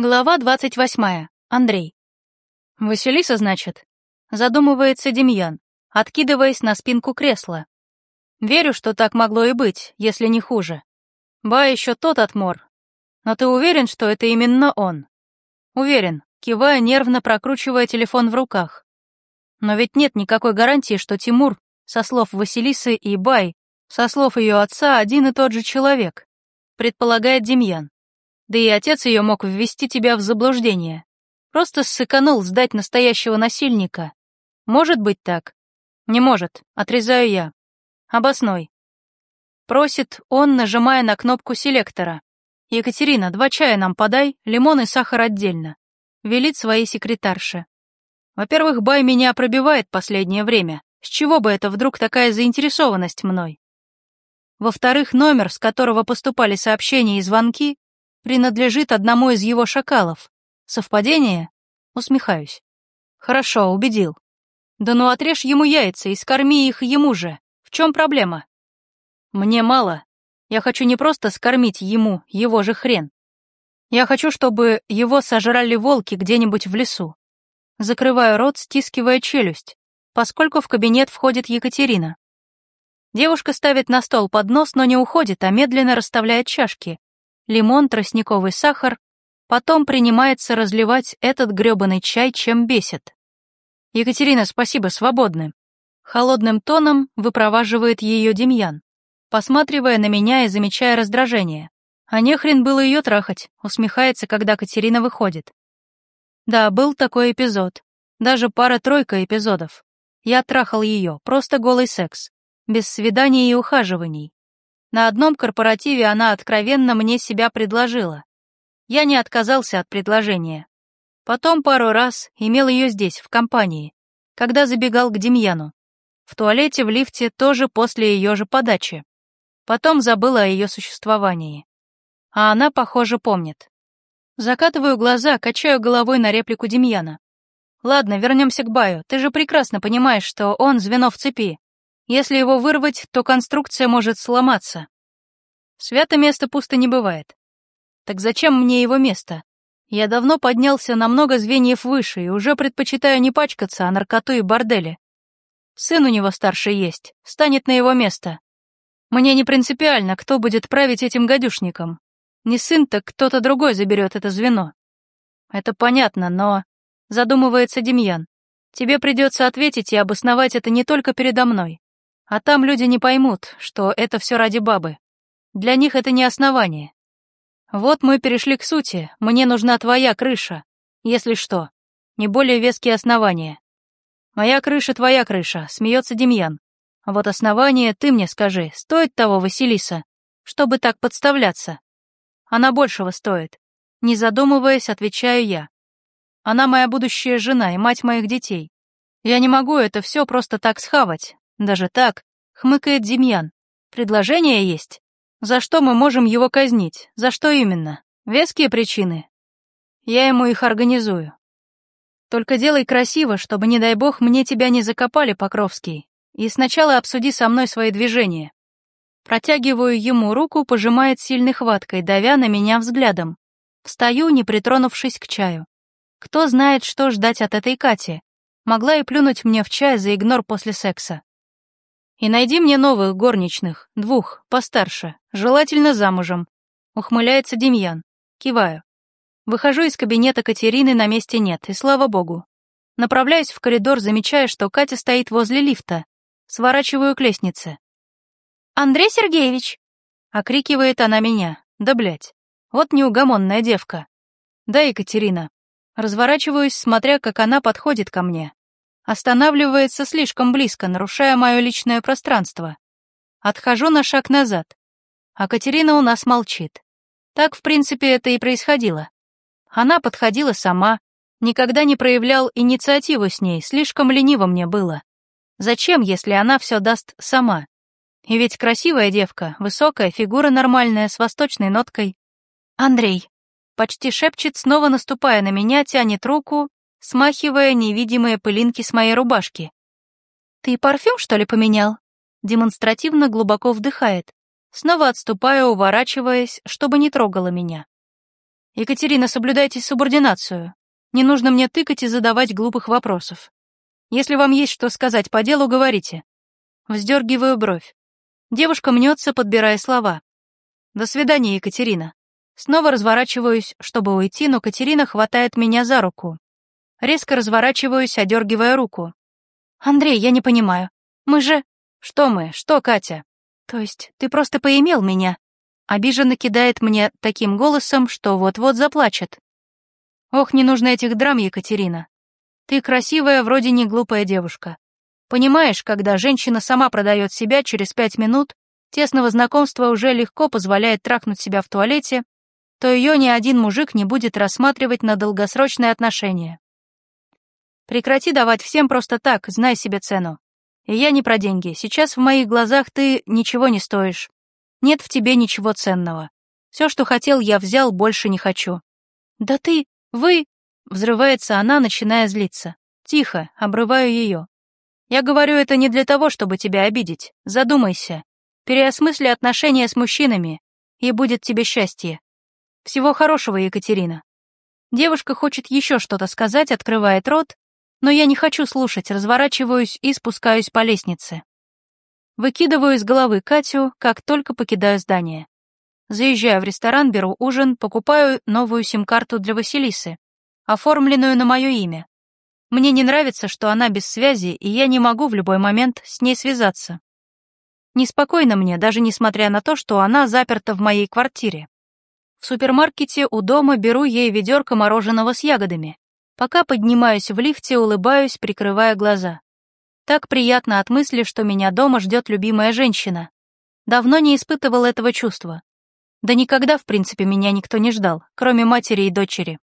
Глава двадцать восьмая. Андрей. «Василиса, значит?» Задумывается Демьян, откидываясь на спинку кресла. Верю, что так могло и быть, если не хуже. Ба еще тот отмор. Но ты уверен, что это именно он? Уверен, кивая, нервно прокручивая телефон в руках. Но ведь нет никакой гарантии, что Тимур, со слов Василисы и Бай, со слов ее отца, один и тот же человек, предполагает Демьян. Да и отец ее мог ввести тебя в заблуждение. Просто ссыканул сдать настоящего насильника. Может быть так? Не может, отрезаю я. Обосной. Просит он, нажимая на кнопку селектора. «Екатерина, два чая нам подай, лимон и сахар отдельно». Велит своей секретарше. Во-первых, Бай меня пробивает последнее время. С чего бы это вдруг такая заинтересованность мной? Во-вторых, номер, с которого поступали сообщения и звонки, принадлежит одному из его шакалов. Совпадение? Усмехаюсь. Хорошо, убедил. Да ну отрежь ему яйца и скорми их ему же. В чем проблема? Мне мало. Я хочу не просто скормить ему его же хрен. Я хочу, чтобы его сожрали волки где-нибудь в лесу. Закрываю рот, стискивая челюсть, поскольку в кабинет входит Екатерина. Девушка ставит на стол поднос, но не уходит, а медленно расставляет чашки, лимон, тростниковый сахар, потом принимается разливать этот грёбаный чай, чем бесит. «Екатерина, спасибо, свободны». Холодным тоном выпроваживает ее Демьян, посматривая на меня и замечая раздражение. А не хрен было ее трахать, усмехается, когда Катерина выходит. Да, был такой эпизод. Даже пара-тройка эпизодов. Я трахал ее, просто голый секс, без свиданий и ухаживаний. На одном корпоративе она откровенно мне себя предложила. Я не отказался от предложения. Потом пару раз имел ее здесь, в компании, когда забегал к Демьяну. В туалете, в лифте, тоже после ее же подачи. Потом забыла о ее существовании. А она, похоже, помнит. Закатываю глаза, качаю головой на реплику Демьяна. Ладно, вернемся к Баю. Ты же прекрасно понимаешь, что он звено в цепи. Если его вырвать, то конструкция может сломаться. Свято место пусто не бывает. Так зачем мне его место? Я давно поднялся на много звеньев выше и уже предпочитаю не пачкаться, а наркоту и бордели. Сын у него старший есть, станет на его место. Мне не принципиально, кто будет править этим гадюшником. Не сын, так кто-то другой заберет это звено. Это понятно, но... Задумывается Демьян. Тебе придется ответить и обосновать это не только передо мной. А там люди не поймут, что это все ради бабы. Для них это не основание. Вот мы перешли к сути. Мне нужна твоя крыша, если что. Не более веские основания. Моя крыша, твоя крыша, смеется Демьян. Вот основание, ты мне скажи, стоит того, Василиса, чтобы так подставляться? Она большего стоит. Не задумываясь, отвечаю я. Она моя будущая жена и мать моих детей. Я не могу это все просто так схавать, даже так, хмыкает Демьян. Предложение есть? За что мы можем его казнить? За что именно? Веские причины? Я ему их организую. Только делай красиво, чтобы, не дай бог, мне тебя не закопали, Покровский. И сначала обсуди со мной свои движения. Протягиваю ему руку, пожимает сильной хваткой, давя на меня взглядом. Встаю, не притронувшись к чаю. Кто знает, что ждать от этой Кати. Могла и плюнуть мне в чай за игнор после секса. И найди мне новых горничных, двух, постарше, желательно замужем. Ухмыляется Демьян. Киваю. Выхожу из кабинета Катерины, на месте нет, и слава богу. Направляюсь в коридор, замечая, что Катя стоит возле лифта. Сворачиваю к лестнице. «Андрей Сергеевич!» — окрикивает она меня. Да блять, вот неугомонная девка. Да, Екатерина. Разворачиваюсь, смотря, как она подходит ко мне. Останавливается слишком близко, нарушая мое личное пространство. Отхожу на шаг назад. А Катерина у нас молчит. Так, в принципе, это и происходило. Она подходила сама, никогда не проявлял инициативу с ней, слишком лениво мне было. Зачем, если она все даст сама? И ведь красивая девка, высокая, фигура нормальная, с восточной ноткой. «Андрей», — почти шепчет, снова наступая на меня, тянет руку, смахивая невидимые пылинки с моей рубашки. «Ты парфюм, что ли, поменял?» Демонстративно глубоко вдыхает. Снова отступаю, уворачиваясь, чтобы не трогала меня. Екатерина, соблюдайте субординацию. Не нужно мне тыкать и задавать глупых вопросов. Если вам есть что сказать по делу, говорите. Вздергиваю бровь. Девушка мнется, подбирая слова. До свидания, Екатерина. Снова разворачиваюсь, чтобы уйти, но Катерина хватает меня за руку. Резко разворачиваюсь, одергивая руку. «Андрей, я не понимаю. Мы же...» «Что мы? Что, Катя?» «То есть ты просто поимел меня?» Обиженно кидает мне таким голосом, что вот-вот заплачет. «Ох, не нужно этих драм, Екатерина. Ты красивая, вроде не глупая девушка. Понимаешь, когда женщина сама продает себя через пять минут, тесного знакомства уже легко позволяет трахнуть себя в туалете, то ее ни один мужик не будет рассматривать на долгосрочные отношения. Прекрати давать всем просто так, знай себе цену. И я не про деньги. Сейчас в моих глазах ты ничего не стоишь. Нет в тебе ничего ценного. Все, что хотел, я взял, больше не хочу. Да ты, вы... Взрывается она, начиная злиться. Тихо, обрываю ее. Я говорю это не для того, чтобы тебя обидеть. Задумайся. Переосмысли отношения с мужчинами, и будет тебе счастье. Всего хорошего, Екатерина. Девушка хочет еще что-то сказать, открывает рот, но я не хочу слушать, разворачиваюсь и спускаюсь по лестнице. Выкидываю из головы Катю, как только покидаю здание. Заезжаю в ресторан, беру ужин, покупаю новую сим-карту для Василисы, оформленную на мое имя. Мне не нравится, что она без связи, и я не могу в любой момент с ней связаться. Неспокойно мне, даже несмотря на то, что она заперта в моей квартире. В супермаркете у дома беру ей ведерко мороженого с ягодами. Пока поднимаюсь в лифте, улыбаюсь, прикрывая глаза. Так приятно от мысли, что меня дома ждет любимая женщина. Давно не испытывал этого чувства. Да никогда, в принципе, меня никто не ждал, кроме матери и дочери.